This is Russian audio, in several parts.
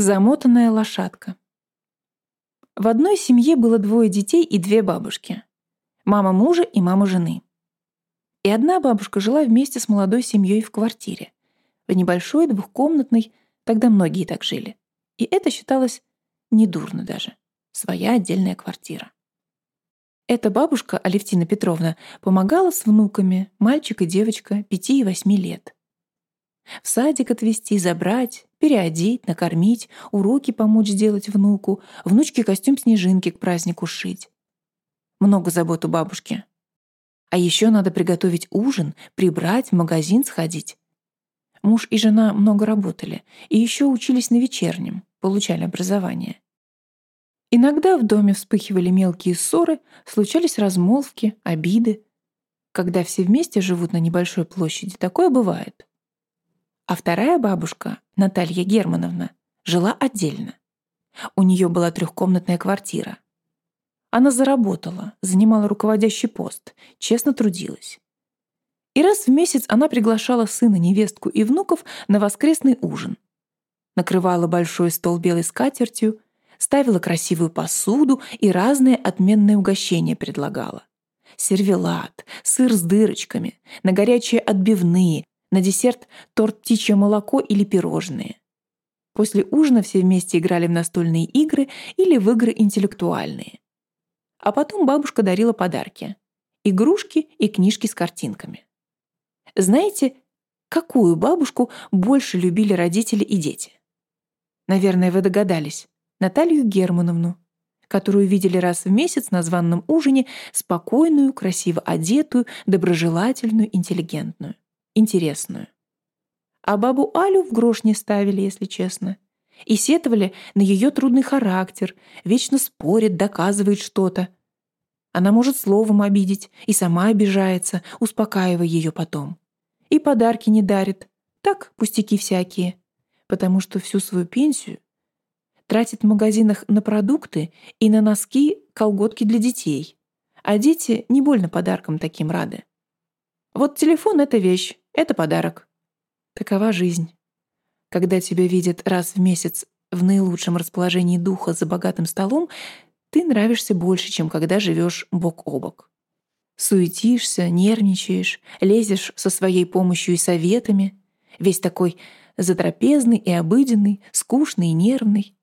Замотанная лошадка. В одной семье было двое детей и две бабушки. Мама мужа и мама жены. И одна бабушка жила вместе с молодой семьей в квартире. В небольшой двухкомнатной, тогда многие так жили. И это считалось недурно даже. Своя отдельная квартира. Эта бабушка, Алевтина Петровна, помогала с внуками, мальчик и девочка, пяти и восьми лет. В садик отвезти, забрать, переодеть, накормить, уроки помочь сделать внуку, внучке костюм снежинки к празднику сшить. Много забот у бабушки. А еще надо приготовить ужин, прибрать, в магазин сходить. Муж и жена много работали и еще учились на вечернем, получали образование. Иногда в доме вспыхивали мелкие ссоры, случались размолвки, обиды. Когда все вместе живут на небольшой площади, такое бывает. А вторая бабушка, Наталья Германовна, жила отдельно. У нее была трехкомнатная квартира. Она заработала, занимала руководящий пост, честно трудилась. И раз в месяц она приглашала сына, невестку и внуков на воскресный ужин. Накрывала большой стол белой скатертью, ставила красивую посуду и разные отменные угощения предлагала. Сервелат, сыр с дырочками, на горячие отбивные, на десерт торт птичье молоко или пирожные. После ужина все вместе играли в настольные игры или в игры интеллектуальные. А потом бабушка дарила подарки. Игрушки и книжки с картинками. Знаете, какую бабушку больше любили родители и дети? Наверное, вы догадались. Наталью Германовну, которую видели раз в месяц на званном ужине, спокойную, красиво одетую, доброжелательную, интеллигентную интересную. А бабу Алю в грош не ставили, если честно. И сетовали на ее трудный характер, вечно спорит, доказывает что-то. Она может словом обидеть и сама обижается, успокаивая ее потом. И подарки не дарит. Так, пустяки всякие. Потому что всю свою пенсию тратит в магазинах на продукты и на носки, колготки для детей. А дети не больно подаркам таким рады. Вот телефон — это вещь, это подарок. Такова жизнь. Когда тебя видят раз в месяц в наилучшем расположении духа за богатым столом, ты нравишься больше, чем когда живешь бок о бок. Суетишься, нервничаешь, лезешь со своей помощью и советами, весь такой затрапезный и обыденный, скучный и нервный.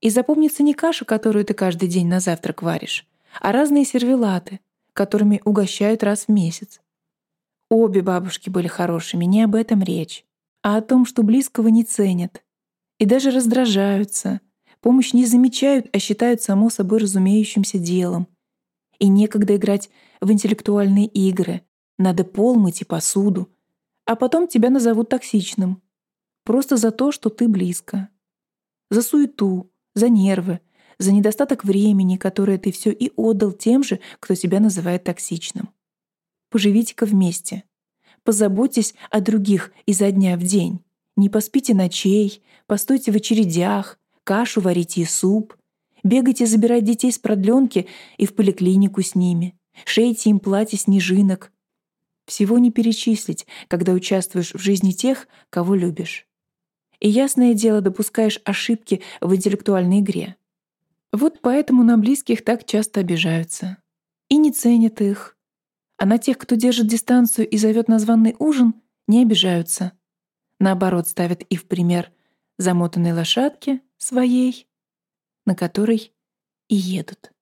И запомнится не каша, которую ты каждый день на завтрак варишь, а разные сервелаты, которыми угощают раз в месяц. Обе бабушки были хорошими, не об этом речь, а о том, что близкого не ценят. И даже раздражаются, помощь не замечают, а считают само собой разумеющимся делом. И некогда играть в интеллектуальные игры, надо пол мыть и посуду, а потом тебя назовут токсичным. Просто за то, что ты близко. За суету, за нервы, за недостаток времени, которое ты все и отдал тем же, кто тебя называет токсичным. Поживите-ка вместе. Позаботьтесь о других изо дня в день. Не поспите ночей, постойте в очередях, кашу варите и суп. Бегайте забирать детей с продленки и в поликлинику с ними. Шейте им платье снежинок. Всего не перечислить, когда участвуешь в жизни тех, кого любишь. И ясное дело, допускаешь ошибки в интеллектуальной игре. Вот поэтому на близких так часто обижаются. И не ценят их, а на тех, кто держит дистанцию и зовет на званый ужин, не обижаются. Наоборот, ставят и в пример замотанной лошадки своей, на которой и едут.